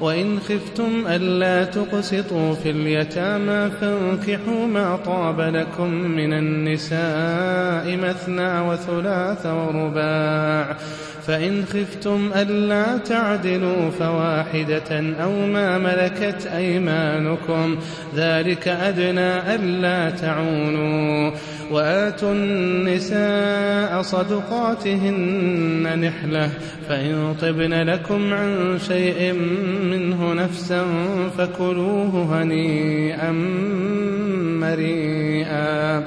وإن خفتم ألا تقسطوا في اليتامى فانكحوا ما طاب لكم من النساء مثنى وثلاث ورباع فإن خفتم ألا تعدلوا فواحدة أو ما ملكت أيمانكم ذلك أدنى ألا تعونوا وآتوا النساء صدقاتهن نحلة فإن طبن لكم عن شيء منه نفسا فكلوه هنيئا مريئا.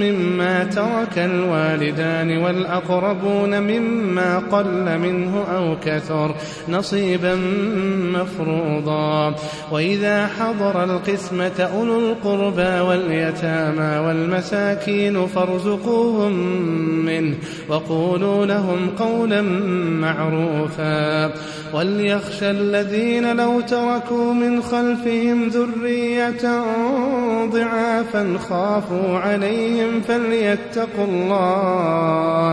مما ترك الوالدان والأقربون مما قل منه أو كثر نصيبا مفروضا. وإذا حضر القسمة أولو القربى واليتامى والمساكين فارزقوهم منه وقولوا لهم قولا معروفا. وليخشى الذين لو تركوا من خلفهم ذرية ضعافا خافوا عليهم فليتقوا الله.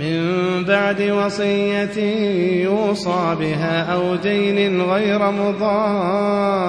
من بعد وصية يوصى بها أو دين غير مضار.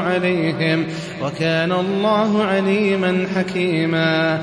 عليهم وكان الله عليما حكيما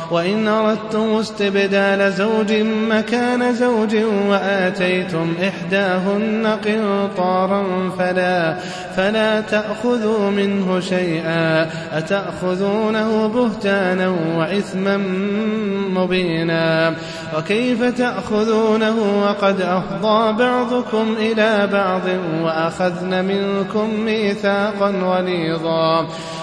وإن أردتم استبدال زوج مكان زوج وآتيتم إحداهن قنطارا فلا فلا تأخذوا منه شيئا أتأخذونه بهتانا وإثما مبينا؟ وكيف تأخذونه وقد أفضى بعضكم إلى بعض وأخذن منكم ميثاقا غليظا؟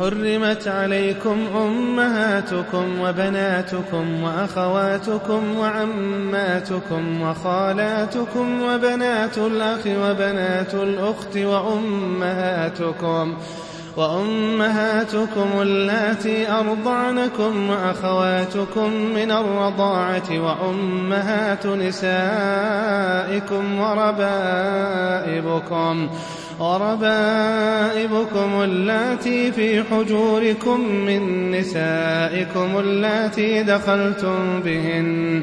حرمت عليكم أمهاتكم وبناتكم وأخواتكم وعماتكم وخالاتكم وبنات الأخ وبنات الأخت وأمهاتكم وأمهاتكم اللاتي أرضعنكم وأخواتكم من الرضاعة وأمهات نسائكم وربائبكم وربائبكم اللاتي في حجوركم من نسائكم اللاتي دخلتم بهن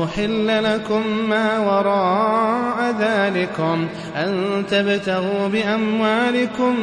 وأحل لكم ما وراء ذلكم أن تبتغوا بأموالكم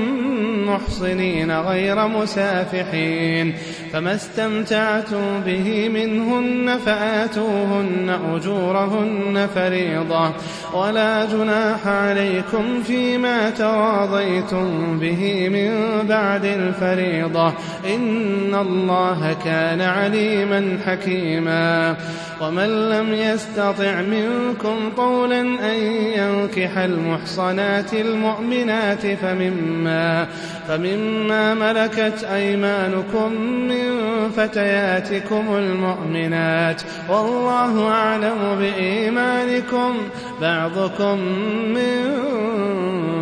محصنين غير مسافحين فما استمتعتم به منهن فآتوهن أجورهن فريضة ولا جناح عليكم فيما تراضيتم به من بعد الفريضة إن الله كان عليما حكيما ومن لم يستطع منكم طولا أن ينكح المحصنات المؤمنات فمما فمما ملكت أيمانكم من فتياتكم المؤمنات. والله أعلم بإيمانكم. بعضكم من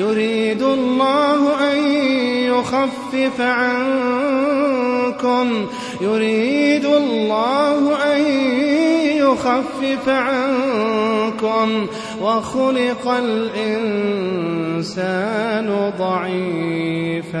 يريد الله أن يخفف عنكم. يريد الله أن يخفف عنكم. وخلق الإنسان ضعيفا.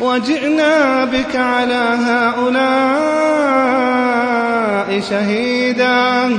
وجئنا بك على هؤلاء شهيدا.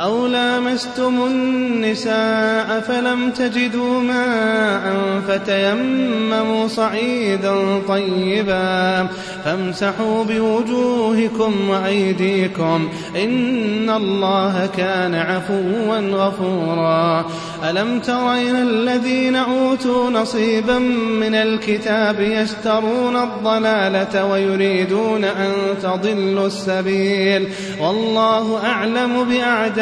أو لامستم النساء فلم تجدوا ماء فتيمموا صعيدا طيبا فامسحوا بوجوهكم وأيديكم إن الله كان عفوا غفورا. ألم تر إلى الذين أوتوا نصيبا من الكتاب يشترون الضلالة ويريدون أن تضلوا السبيل والله أعلم بأعدائكم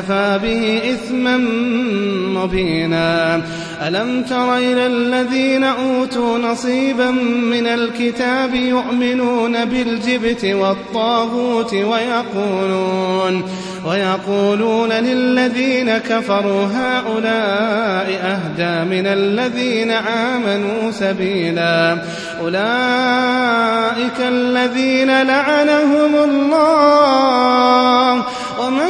به إثما مبينا ألم تر إلى الذين أوتوا نصيبا من الكتاب يؤمنون بالجبت والطاغوت ويقولون ويقولون للذين كفروا هؤلاء أهدى من الذين آمنوا سبيلا أولئك الذين لعنهم الله ومن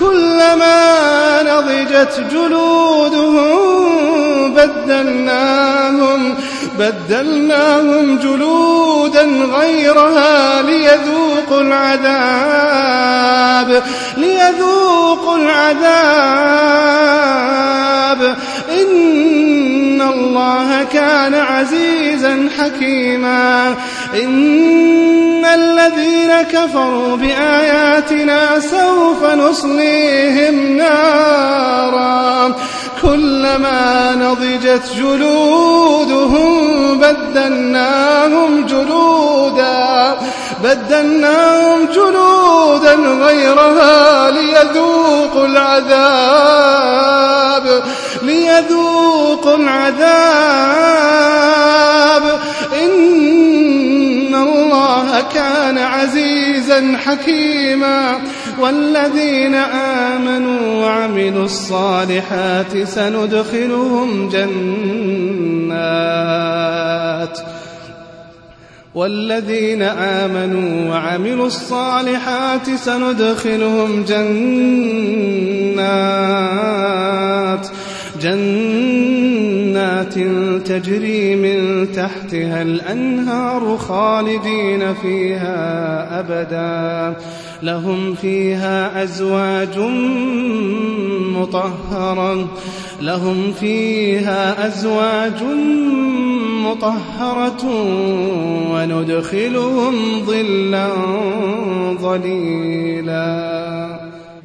كلما نضجت جلودهم بدلناهم بدلناهم جلودا غيرها ليذوقوا العذاب ليذوقوا العذاب. إن الله كان عزيزا حكيما. إن الذين كفروا بآياتنا سوف نصليهم نارا كلما نضجت جلودهم بدلناهم جلودا بدلناهم جلودا غيرها ليذوقوا العذاب ليذوقوا العذاب كان عزيزا حكيما. والذين آمنوا وعملوا الصالحات سندخلهم جنات. والذين آمنوا وعملوا الصالحات سندخلهم جنات. جنات تجري من تحتها الأنهار خالدين فيها أبدا. لهم فيها أزواج مطهرة. لهم فيها أزواج مطهرة وندخلهم ظلا ظليلا.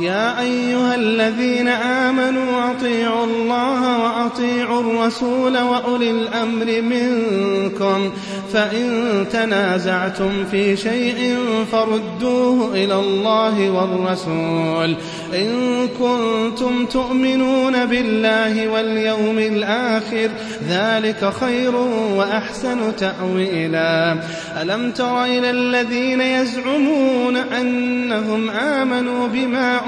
يا أيها الذين آمنوا أطيعوا الله وأطيعوا الرسول وأولي الأمر منكم. فإن تنازعتم في شيء فردوه إلى الله والرسول. إن كنتم تؤمنون بالله واليوم الآخر ذلك خير وأحسن تأويلا. ألم تر إلى الذين يزعمون أنهم آمنوا بما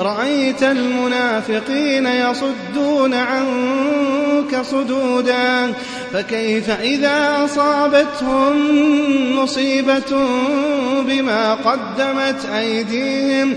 رأيت المنافقين يصدون عنك صدودا فكيف إذا أصابتهم مصيبة بما قدمت أيديهم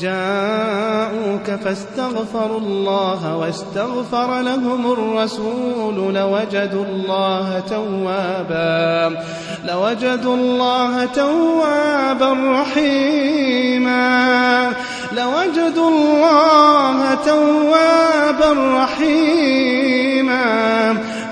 جاءوك فاستغفروا الله واستغفر لهم الرسول لوجدوا الله توابا لوجدوا الله توابا رحيما لوجدوا الله توابا رحيما.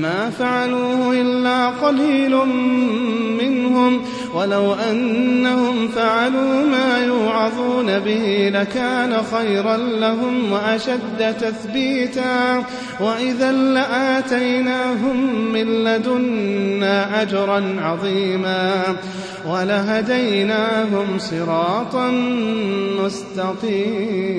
ما فعلوه إلا قليل منهم ولو أنهم فعلوا ما يوعظون به لكان خيرا لهم وأشد تثبيتا وإذا لآتيناهم من لدنا أجرا عظيما ولهديناهم صراطا مستقيما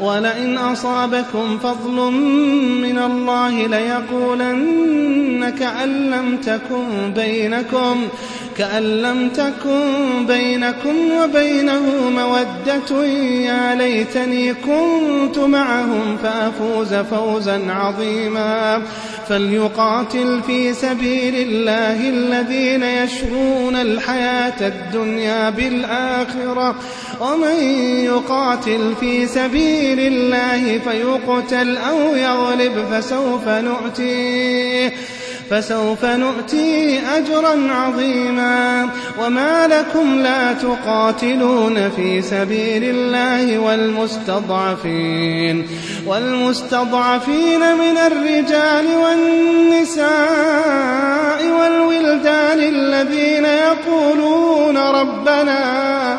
ولئن أصابكم فضل من الله ليقولن كأن لم تكن بينكم كأن لم تكن بينكم وبينه مودة. يا ليتني كنت معهم فأفوز فوزا عظيما. فليقاتل في سبيل الله الذين يشرون الحياة الدنيا بالآخرة. ومن يقاتل في سبيل الله فيقتل أو يغلب فسوف نؤتيه. فسوف نؤتيه أجرا عظيما وما لكم لا تقاتلون في سبيل الله والمستضعفين والمستضعفين من الرجال والنساء والولدان الذين يقولون ربنا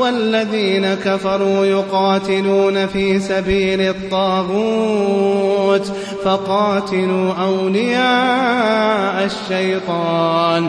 والذين كفروا يقاتلون في سبيل الطاغوت فقاتلوا أولياء الشيطان.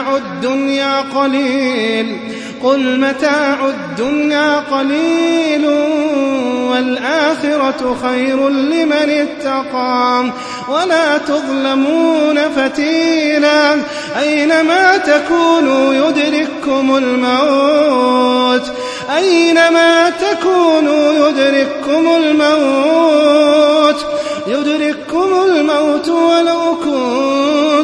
الدنيا قليل قل متاع الدنيا قليل والآخرة خير لمن اتقى ولا تظلمون فتيلا أينما تكونوا يدرككم الموت أينما تكونوا يدرككم الموت يدرككم الموت ولو كنتم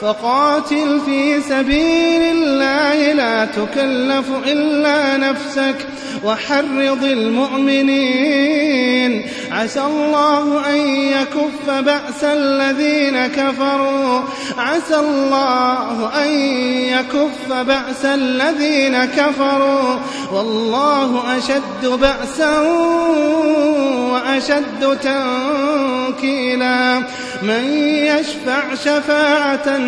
فقاتل في سبيل الله لا تكلف إلا نفسك وحرض المؤمنين. عسى الله أن يكف بأس الذين كفروا. عسى الله أن يكف بأس الذين كفروا. والله أشد بأسا وأشد تنكيلا. من يشفع شفاعة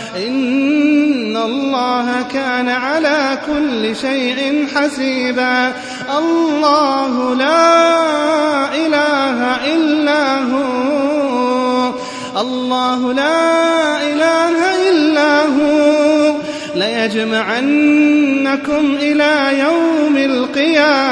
إن الله كان على كل شيء حسيبا. الله لا إله إلا هو. الله لا إله إلا هو. ليجمعنكم إلى يوم القيامة.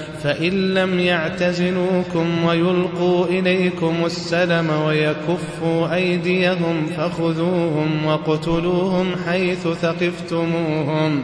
فإن لم يعتزلوكم ويلقوا إليكم السلم ويكفوا أيديهم فخذوهم واقتلوهم حيث ثقفتموهم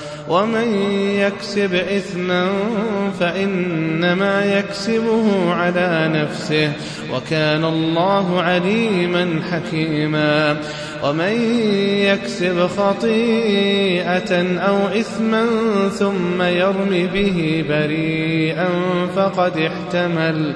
ومن يكسب إثما فإنما يكسبه على نفسه وكان الله عليما حكيما ومن يكسب خطيئة أو إثما ثم يرم به بريئا فقد احتمل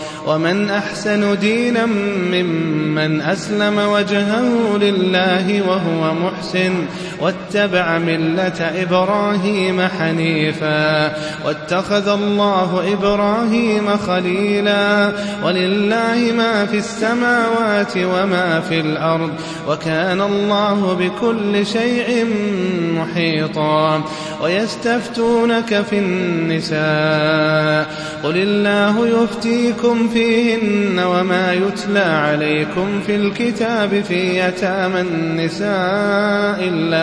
ومن أحسن دينا ممن أسلم وجهه لله وهو محسن واتبع ملة إبراهيم حنيفا واتخذ الله إبراهيم خليلا ولله ما في السماوات وما في الأرض وكان الله بكل شيء محيطا ويستفتونك في النساء قل الله يفتيكم فيهن وما يتلى عليكم في الكتاب في يتامى النساء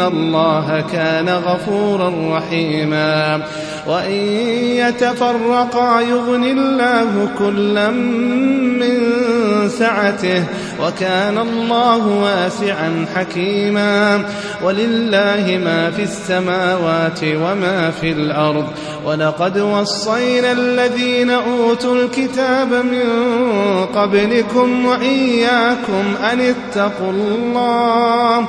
الله كان غفورا رحيما وإن يتفرقا يغن الله كلا من سعته وكان الله واسعا حكيما ولله ما في السماوات وما في الأرض ولقد وصينا الذين أوتوا الكتاب من قبلكم وإياكم أن اتقوا الله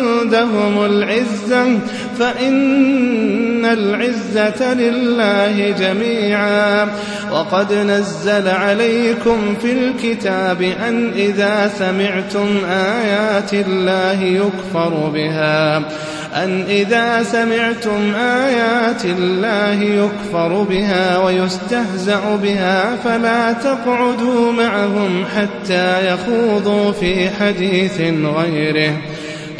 عندهم العزة فإن العزة لله جميعا. وقد نزل عليكم في الكتاب أن إذا سمعتم آيات الله يكفر بها. أن إذا سمعتم آيات الله يكفر بها ويستهزأ بها فلا تقعدوا معهم حتى يخوضوا في حديث غيره.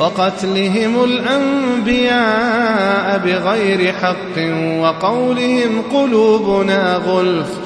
وقتلهم الأنبياء بغير حق وقولهم قلوبنا غلف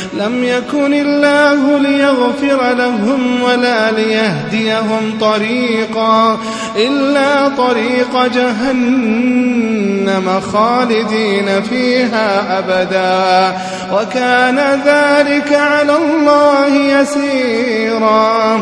لم يكن الله ليغفر لهم ولا ليهديهم طريقا إلا طريق جهنم خالدين فيها أبدا. وكان ذلك على الله يسيرا.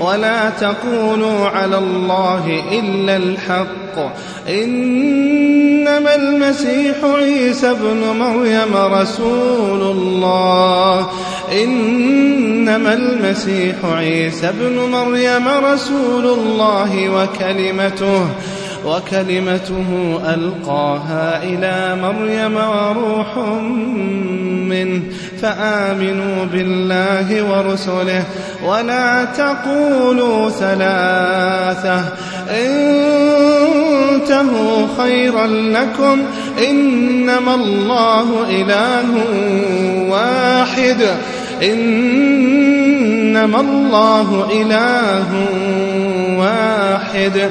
ولا تقولوا على الله إلا الحق. إنما المسيح عيسى ابن مريم رسول الله. إنما المسيح عيسى ابن مريم رسول الله وكلمته. وكلمته ألقاها إلى مريم وروح منه فآمنوا بالله ورسله ولا تقولوا ثلاثة. انتهوا خيرا لكم إنما الله إله واحد. إنما الله إله واحد.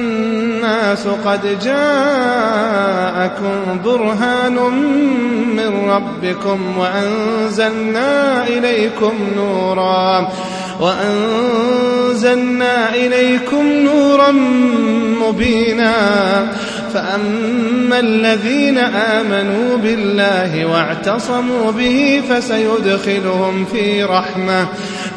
قد جاءكم برهان من ربكم وأنزلنا إليكم نورا وأنزلنا إليكم نورا مبينا فأما الذين آمنوا بالله واعتصموا به فسيدخلهم في رحمة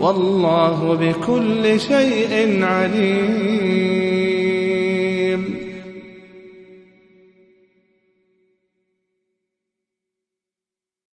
والله بكل شيء عليم.